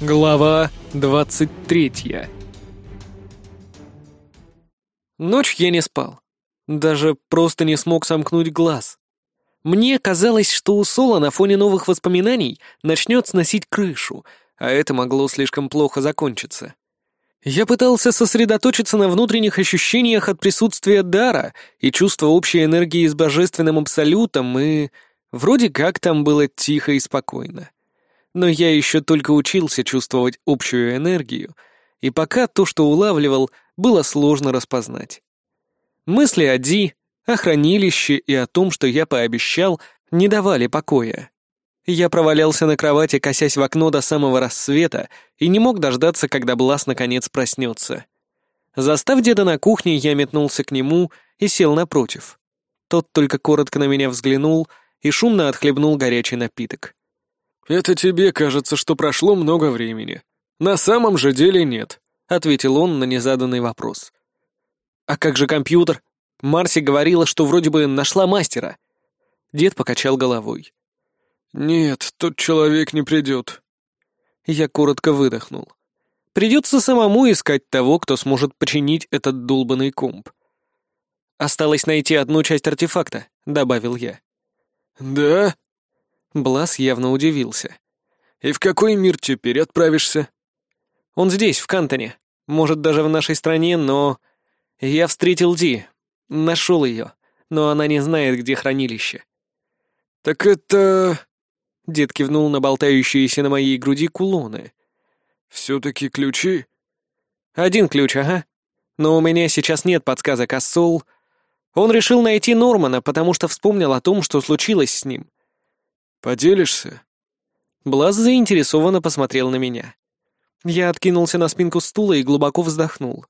Глава 23 Ночь я не спал. Даже просто не смог сомкнуть глаз. Мне казалось, что у Сола на фоне новых воспоминаний начнет сносить крышу, а это могло слишком плохо закончиться. Я пытался сосредоточиться на внутренних ощущениях от присутствия дара и чувства общей энергии с божественным абсолютом, и вроде как там было тихо и спокойно но я еще только учился чувствовать общую энергию, и пока то, что улавливал, было сложно распознать. Мысли о Ди, о хранилище и о том, что я пообещал, не давали покоя. Я провалялся на кровати, косясь в окно до самого рассвета, и не мог дождаться, когда Блас наконец проснется. Застав деда на кухне, я метнулся к нему и сел напротив. Тот только коротко на меня взглянул и шумно отхлебнул горячий напиток. «Это тебе кажется, что прошло много времени. На самом же деле нет», — ответил он на незаданный вопрос. «А как же компьютер? Марси говорила, что вроде бы нашла мастера». Дед покачал головой. «Нет, тот человек не придет». Я коротко выдохнул. «Придется самому искать того, кто сможет починить этот долбанный комп». «Осталось найти одну часть артефакта», — добавил я. «Да?» Блас явно удивился. «И в какой мир теперь отправишься?» «Он здесь, в Кантоне. Может, даже в нашей стране, но...» «Я встретил Ди. Нашел ее. Но она не знает, где хранилище». «Так это...» Дед кивнул на болтающиеся на моей груди кулоны. «Все-таки ключи?» «Один ключ, ага. Но у меня сейчас нет подсказок, а Сол...» Он решил найти Нормана, потому что вспомнил о том, что случилось с ним. Поделишься?» Блаз заинтересованно посмотрел на меня. Я откинулся на спинку стула и глубоко вздохнул.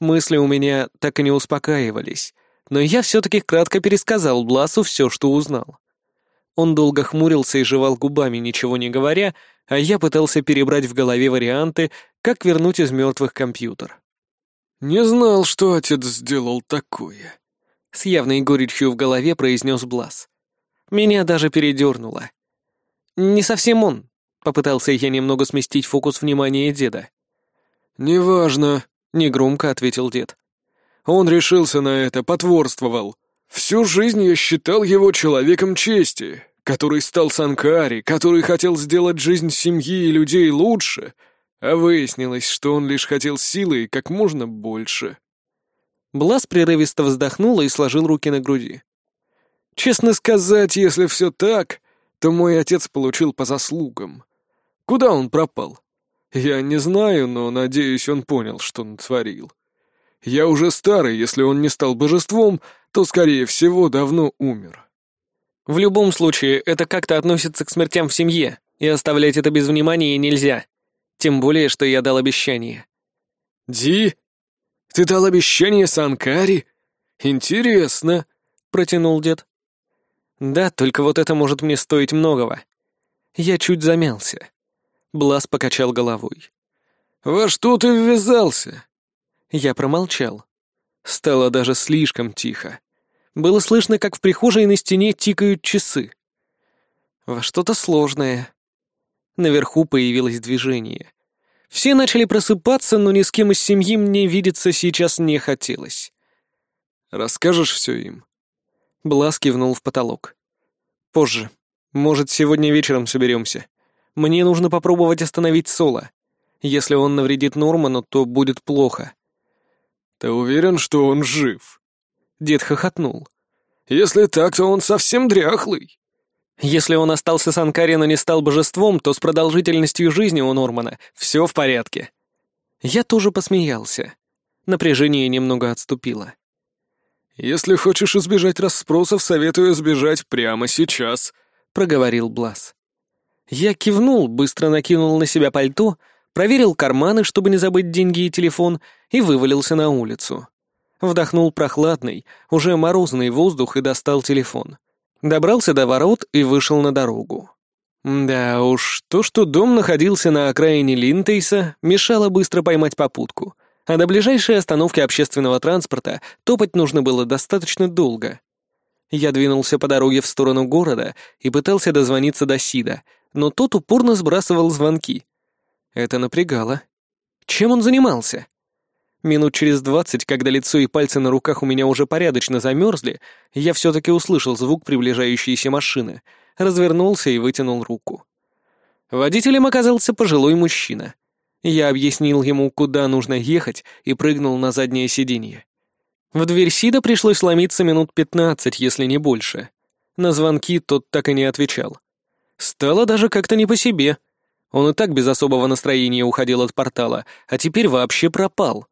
Мысли у меня так и не успокаивались, но я все-таки кратко пересказал Бласу все, что узнал. Он долго хмурился и жевал губами, ничего не говоря, а я пытался перебрать в голове варианты, как вернуть из мертвых компьютер. «Не знал, что отец сделал такое», — с явной горечью в голове произнес Блас. Меня даже передернуло. «Не совсем он», — попытался я немного сместить фокус внимания деда. «Неважно», — негромко ответил дед. «Он решился на это, потворствовал. Всю жизнь я считал его человеком чести, который стал Санкари, который хотел сделать жизнь семьи и людей лучше, а выяснилось, что он лишь хотел силы как можно больше». Блас прерывисто вздохнул и сложил руки на груди. Честно сказать, если все так, то мой отец получил по заслугам. Куда он пропал? Я не знаю, но, надеюсь, он понял, что он творил. Я уже старый, если он не стал божеством, то, скорее всего, давно умер. В любом случае, это как-то относится к смертям в семье, и оставлять это без внимания нельзя. Тем более, что я дал обещание. «Ди, ты дал обещание Санкари? Интересно», — протянул дед. Да, только вот это может мне стоить многого. Я чуть замялся. Блас покачал головой. «Во что ты ввязался?» Я промолчал. Стало даже слишком тихо. Было слышно, как в прихожей на стене тикают часы. Во что-то сложное. Наверху появилось движение. Все начали просыпаться, но ни с кем из семьи мне видеться сейчас не хотелось. «Расскажешь все им?» Блас кивнул в потолок. «Позже. Может, сегодня вечером соберемся. Мне нужно попробовать остановить Соло. Если он навредит Норману, то будет плохо». «Ты уверен, что он жив?» Дед хохотнул. «Если так, то он совсем дряхлый». Если он остался с Анкари, но не стал божеством, то с продолжительностью жизни у Нормана все в порядке. Я тоже посмеялся. Напряжение немного отступило. «Если хочешь избежать расспросов, советую сбежать прямо сейчас», — проговорил Блас. Я кивнул, быстро накинул на себя пальто, проверил карманы, чтобы не забыть деньги и телефон, и вывалился на улицу. Вдохнул прохладный, уже морозный воздух и достал телефон. Добрался до ворот и вышел на дорогу. Да уж, то, что дом находился на окраине Линтейса, мешало быстро поймать попутку — а до ближайшей остановки общественного транспорта топать нужно было достаточно долго. Я двинулся по дороге в сторону города и пытался дозвониться до Сида, но тот упорно сбрасывал звонки. Это напрягало. Чем он занимался? Минут через двадцать, когда лицо и пальцы на руках у меня уже порядочно замерзли, я все-таки услышал звук приближающейся машины, развернулся и вытянул руку. Водителем оказался пожилой мужчина. Я объяснил ему, куда нужно ехать, и прыгнул на заднее сиденье. В дверь Сида пришлось ломиться минут пятнадцать, если не больше. На звонки тот так и не отвечал. Стало даже как-то не по себе. Он и так без особого настроения уходил от портала, а теперь вообще пропал.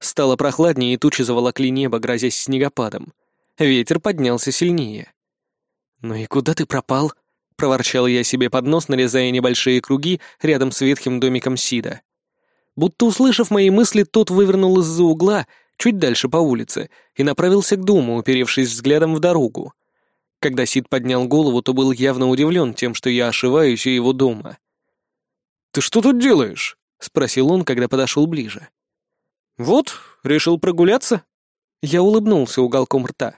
Стало прохладнее, и тучи заволокли небо, грозясь снегопадом. Ветер поднялся сильнее. «Ну и куда ты пропал?» — проворчал я себе под нос, нарезая небольшие круги рядом с ветхим домиком Сида. Будто услышав мои мысли, тот вывернул из-за угла, чуть дальше по улице, и направился к дому, уперевшись взглядом в дорогу. Когда Сид поднял голову, то был явно удивлен тем, что я ошиваюсь у его дома. «Ты что тут делаешь?» — спросил он, когда подошел ближе. «Вот, решил прогуляться?» Я улыбнулся уголком рта.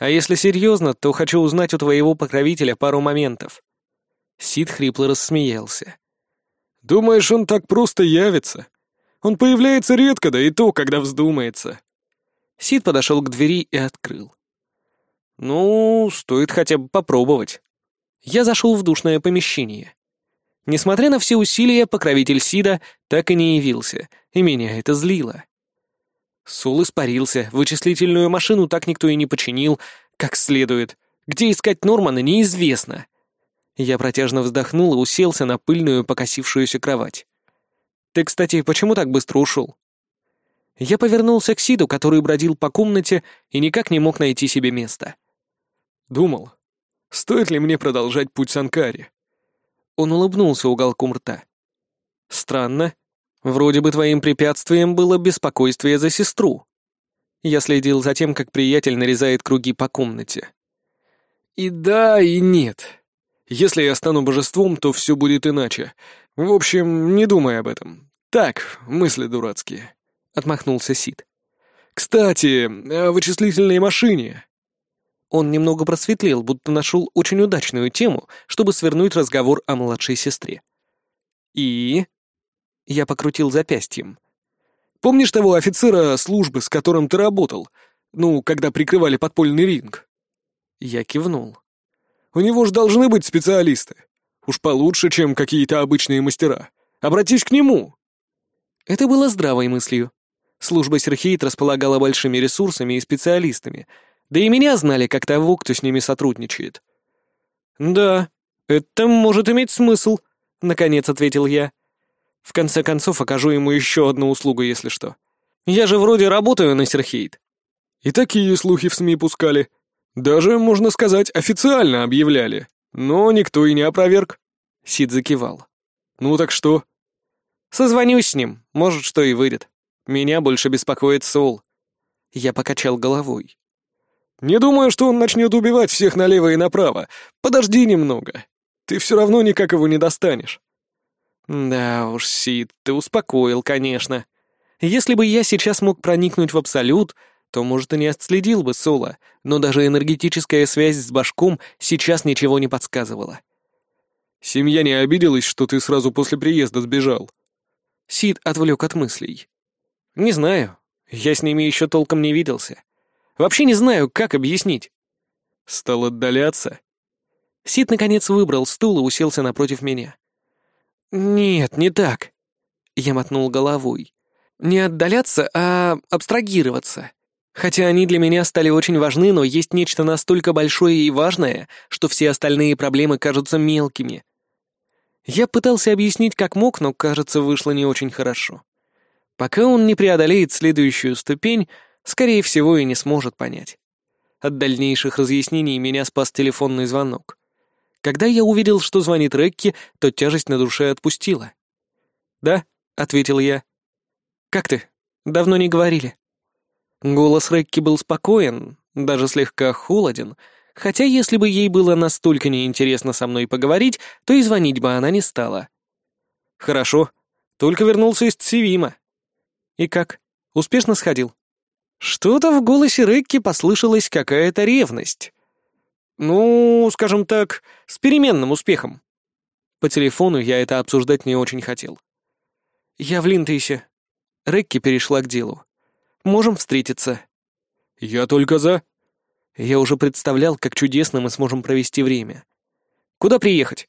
«А если серьезно, то хочу узнать у твоего покровителя пару моментов». Сид хрипло рассмеялся. «Думаешь, он так просто явится? Он появляется редко, да и то, когда вздумается». Сид подошел к двери и открыл. «Ну, стоит хотя бы попробовать». Я зашел в душное помещение. Несмотря на все усилия, покровитель Сида так и не явился, и меня это злило. Сул испарился, вычислительную машину так никто и не починил, как следует. Где искать Нормана, неизвестно. Я протяжно вздохнул и уселся на пыльную покосившуюся кровать. «Ты, кстати, почему так быстро ушел?» Я повернулся к Сиду, который бродил по комнате и никак не мог найти себе места. Думал, стоит ли мне продолжать путь Санкари? Он улыбнулся уголком рта. «Странно. Вроде бы твоим препятствием было беспокойствие за сестру». Я следил за тем, как приятель нарезает круги по комнате. «И да, и нет. Если я стану божеством, то все будет иначе. В общем, не думай об этом. Так, мысли дурацкие», — отмахнулся Сид. «Кстати, о вычислительной машине. Он немного просветлел, будто нашел очень удачную тему, чтобы свернуть разговор о младшей сестре. «И?» Я покрутил запястьем. «Помнишь того офицера службы, с которым ты работал? Ну, когда прикрывали подпольный ринг?» Я кивнул. «У него же должны быть специалисты. Уж получше, чем какие-то обычные мастера. Обратись к нему!» Это было здравой мыслью. Служба Серхейт располагала большими ресурсами и специалистами — да и меня знали как того, кто с ними сотрудничает. «Да, это может иметь смысл», — наконец ответил я. «В конце концов, окажу ему еще одну услугу, если что. Я же вроде работаю на Серхейт». И такие слухи в СМИ пускали. Даже, можно сказать, официально объявляли. Но никто и не опроверг. Сид закивал. «Ну так что?» «Созвонюсь с ним, может, что и выйдет. Меня больше беспокоит Сол». Я покачал головой. Не думаю, что он начнет убивать всех налево и направо. Подожди немного. Ты все равно никак его не достанешь». «Да уж, Сид, ты успокоил, конечно. Если бы я сейчас мог проникнуть в Абсолют, то, может, и не отследил бы Соло, но даже энергетическая связь с башком сейчас ничего не подсказывала». «Семья не обиделась, что ты сразу после приезда сбежал?» Сид отвлек от мыслей. «Не знаю. Я с ними еще толком не виделся. Вообще не знаю, как объяснить. Стал отдаляться. Сид наконец выбрал стул и уселся напротив меня. «Нет, не так». Я мотнул головой. «Не отдаляться, а абстрагироваться. Хотя они для меня стали очень важны, но есть нечто настолько большое и важное, что все остальные проблемы кажутся мелкими». Я пытался объяснить как мог, но, кажется, вышло не очень хорошо. Пока он не преодолеет следующую ступень, скорее всего, и не сможет понять. От дальнейших разъяснений меня спас телефонный звонок. Когда я увидел, что звонит Рекки, то тяжесть на душе отпустила. «Да», — ответил я. «Как ты? Давно не говорили». Голос Рекки был спокоен, даже слегка холоден, хотя если бы ей было настолько неинтересно со мной поговорить, то и звонить бы она не стала. «Хорошо, только вернулся из Цивима». «И как? Успешно сходил?» Что-то в голосе Рекки послышалась какая-то ревность. Ну, скажем так, с переменным успехом. По телефону я это обсуждать не очень хотел. «Я в Линтейсе». Рекки перешла к делу. «Можем встретиться?» «Я только за». Я уже представлял, как чудесно мы сможем провести время. «Куда приехать?»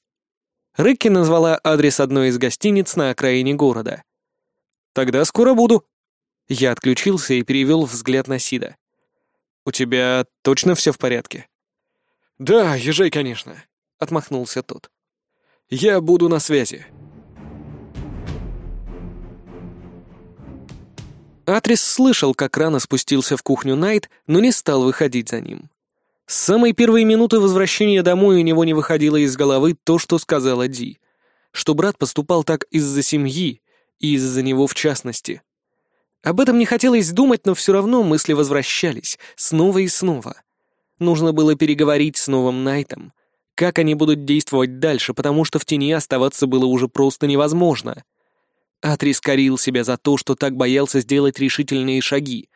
Рекки назвала адрес одной из гостиниц на окраине города. «Тогда скоро буду». Я отключился и перевел взгляд на Сида. «У тебя точно все в порядке?» «Да, езжай, конечно», — отмахнулся тот. «Я буду на связи». Атрис слышал, как рано спустился в кухню Найт, но не стал выходить за ним. С самой первой минуты возвращения домой у него не выходило из головы то, что сказала Ди. Что брат поступал так из-за семьи, и из-за него в частности. Об этом не хотелось думать, но все равно мысли возвращались, снова и снова. Нужно было переговорить с новым Найтом. Как они будут действовать дальше, потому что в тени оставаться было уже просто невозможно. Атрис корил себя за то, что так боялся сделать решительные шаги,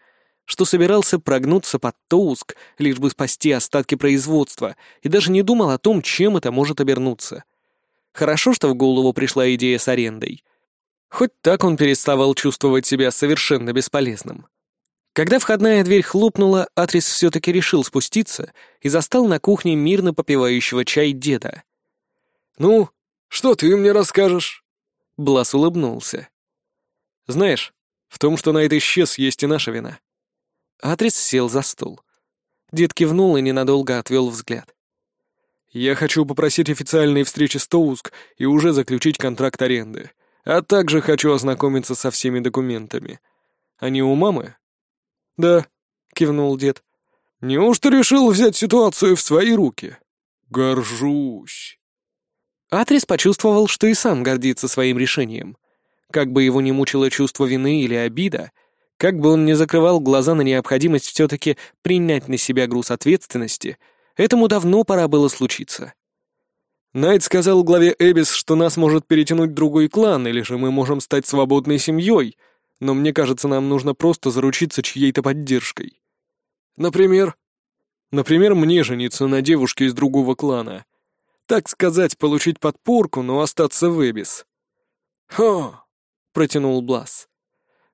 что собирался прогнуться под Тоуск, лишь бы спасти остатки производства, и даже не думал о том, чем это может обернуться. Хорошо, что в голову пришла идея с арендой. Хоть так он переставал чувствовать себя совершенно бесполезным. Когда входная дверь хлопнула, Атрис все-таки решил спуститься и застал на кухне мирно попивающего чай деда. «Ну, что ты мне расскажешь?» Блас улыбнулся. «Знаешь, в том, что Найт исчез, есть и наша вина». Атрис сел за стол. Дед кивнул и ненадолго отвел взгляд. «Я хочу попросить официальной встречи с Тоуск и уже заключить контракт аренды, а также хочу ознакомиться со всеми документами. Они у мамы?» «Да», — кивнул дед. «Неужто решил взять ситуацию в свои руки? Горжусь». Атрис почувствовал, что и сам гордится своим решением. Как бы его ни мучило чувство вины или обида, как бы он ни закрывал глаза на необходимость все-таки принять на себя груз ответственности, этому давно пора было случиться. Найт сказал главе Эбис, что нас может перетянуть другой клан, или же мы можем стать свободной семьей, но мне кажется, нам нужно просто заручиться чьей-то поддержкой. Например? Например, мне жениться на девушке из другого клана. Так сказать, получить подпорку, но остаться в Эбис. «Хо!» — протянул Блас.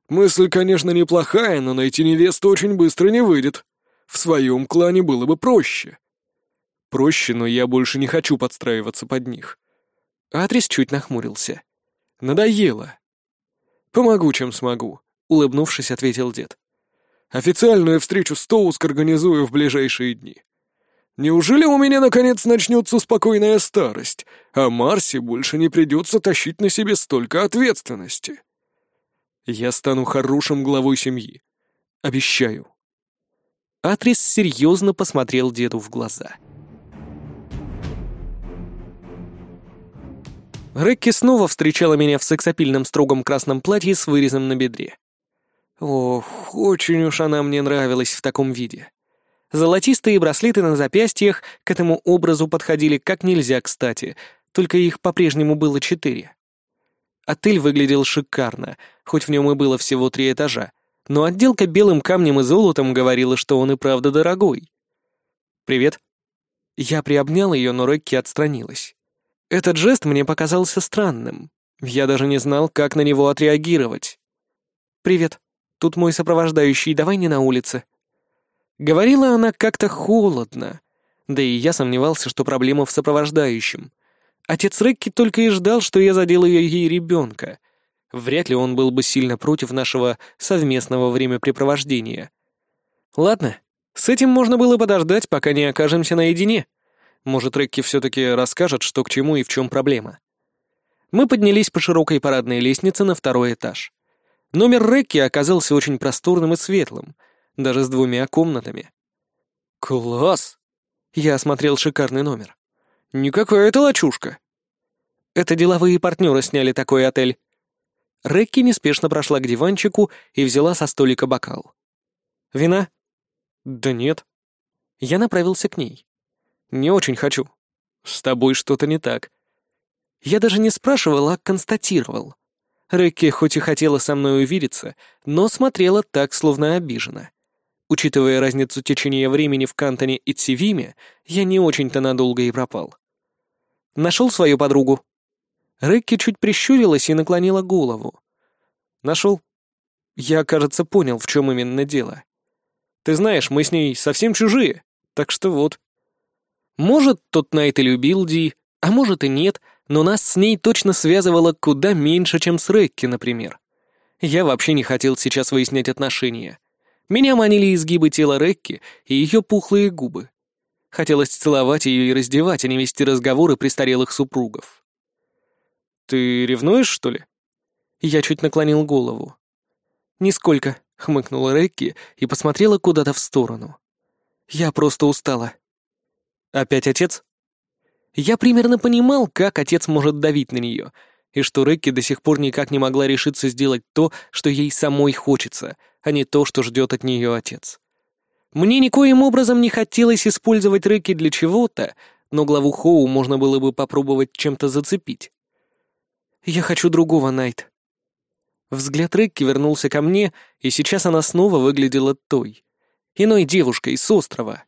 «Мысль, конечно, неплохая, но найти невесту очень быстро не выйдет. В своем клане было бы проще». «Проще, но я больше не хочу подстраиваться под них». Атрис чуть нахмурился. «Надоело». «Помогу, чем смогу», — улыбнувшись, ответил дед. «Официальную встречу с Тоуск организую в ближайшие дни. Неужели у меня наконец начнется спокойная старость, а Марсе больше не придется тащить на себе столько ответственности? Я стану хорошим главой семьи. Обещаю. Атрис серьезно посмотрел деду в глаза. Рекки снова встречала меня в сексапильном строгом красном платье с вырезом на бедре. Ох, очень уж она мне нравилась в таком виде. Золотистые браслеты на запястьях к этому образу подходили как нельзя кстати, только их по-прежнему было четыре. Отель выглядел шикарно, хоть в нем и было всего три этажа, но отделка белым камнем и золотом говорила, что он и правда дорогой. «Привет». Я приобнял ее, но Рекки отстранилась. Этот жест мне показался странным. Я даже не знал, как на него отреагировать. «Привет. Тут мой сопровождающий, давай не на улице», Говорила она как-то холодно. Да и я сомневался, что проблема в сопровождающем. Отец Рекки только и ждал, что я задел ее ей ребенка. Вряд ли он был бы сильно против нашего совместного времяпрепровождения. Ладно, с этим можно было подождать, пока не окажемся наедине. Может, Рекки все-таки расскажет, что к чему и в чем проблема. Мы поднялись по широкой парадной лестнице на второй этаж. Номер Рекки оказался очень просторным и светлым — даже с двумя комнатами. «Класс!» Я осмотрел шикарный номер. «Никакая это лачушка!» Это деловые партнеры сняли такой отель. Рекки неспешно прошла к диванчику и взяла со столика бокал. «Вина?» «Да нет». Я направился к ней. «Не очень хочу. С тобой что-то не так». Я даже не спрашивал, а констатировал. Рекки хоть и хотела со мной увидеться, но смотрела так, словно обижена. Учитывая разницу течения времени в Кантоне и Цивиме, я не очень-то надолго и пропал. Нашел свою подругу. Рекки чуть прищурилась и наклонила голову. Нашел? Я, кажется, понял, в чем именно дело. Ты знаешь, мы с ней совсем чужие, так что вот. Может, тот Найт и любил Ди, а может и нет, но нас с ней точно связывало куда меньше, чем с Рекки, например. Я вообще не хотел сейчас выяснять отношения. Меня манили изгибы тела Рекки и ее пухлые губы. Хотелось целовать ее и раздевать, а не вести разговоры престарелых супругов. «Ты ревнуешь, что ли?» Я чуть наклонил голову. «Нисколько», — хмыкнула Рекки и посмотрела куда-то в сторону. «Я просто устала». «Опять отец?» Я примерно понимал, как отец может давить на нее, и что Рекки до сих пор никак не могла решиться сделать то, что ей самой хочется, а не то, что ждет от нее отец. Мне никоим образом не хотелось использовать Рекки для чего-то, но главу Хоу можно было бы попробовать чем-то зацепить. «Я хочу другого, Найт». Взгляд Рекки вернулся ко мне, и сейчас она снова выглядела той, иной девушкой с острова.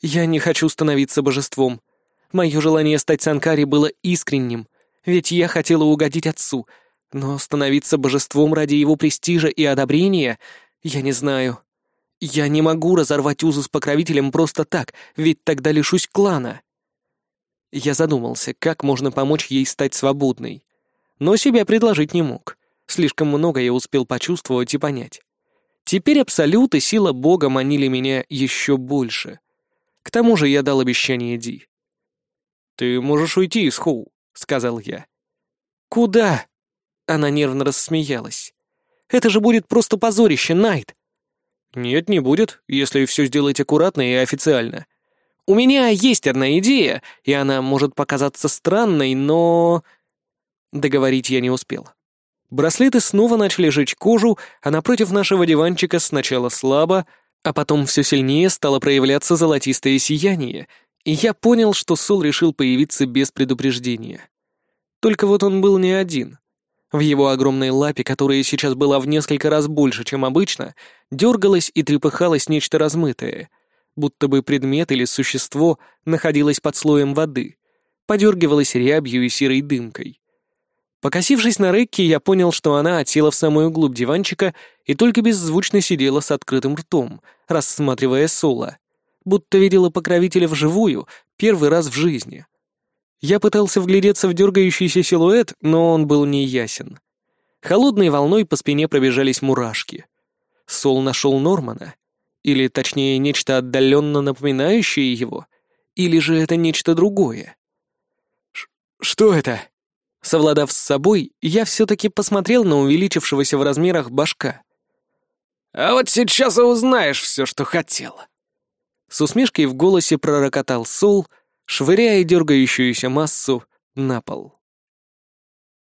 «Я не хочу становиться божеством. Мое желание стать Санкари было искренним, ведь я хотела угодить отцу, но становиться божеством ради его престижа и одобрения я не знаю». Я не могу разорвать узы с покровителем просто так, ведь тогда лишусь клана. Я задумался, как можно помочь ей стать свободной. Но себя предложить не мог. Слишком много я успел почувствовать и понять. Теперь Абсолют и сила Бога манили меня еще больше. К тому же я дал обещание Ди. «Ты можешь уйти из Хоу», — сказал я. «Куда?» Она нервно рассмеялась. «Это же будет просто позорище, Найт. «Нет, не будет, если все сделать аккуратно и официально. У меня есть одна идея, и она может показаться странной, но...» Договорить я не успел. Браслеты снова начали жечь кожу, а напротив нашего диванчика сначала слабо, а потом все сильнее стало проявляться золотистое сияние, и я понял, что Сол решил появиться без предупреждения. Только вот он был не один. В его огромной лапе, которая сейчас была в несколько раз больше, чем обычно, дергалось и трепыхалось нечто размытое, будто бы предмет или существо находилось под слоем воды, подергивалось рябью и серой дымкой. Покосившись на Рекки, я понял, что она отсела в самую глубь диванчика и только беззвучно сидела с открытым ртом, рассматривая Соло, будто видела покровителя вживую первый раз в жизни. Я пытался вглядеться в дергающийся силуэт, но он был неясен. Холодной волной по спине пробежались мурашки. Сол нашел Нормана? Или, точнее, нечто отдаленно напоминающее его? Или же это нечто другое? «Что это?» Совладав с собой, я все-таки посмотрел на увеличившегося в размерах башка. «А вот сейчас и узнаешь все, что хотел». С усмешкой в голосе пророкотал Сол, швыряя дергающуюся массу на пол.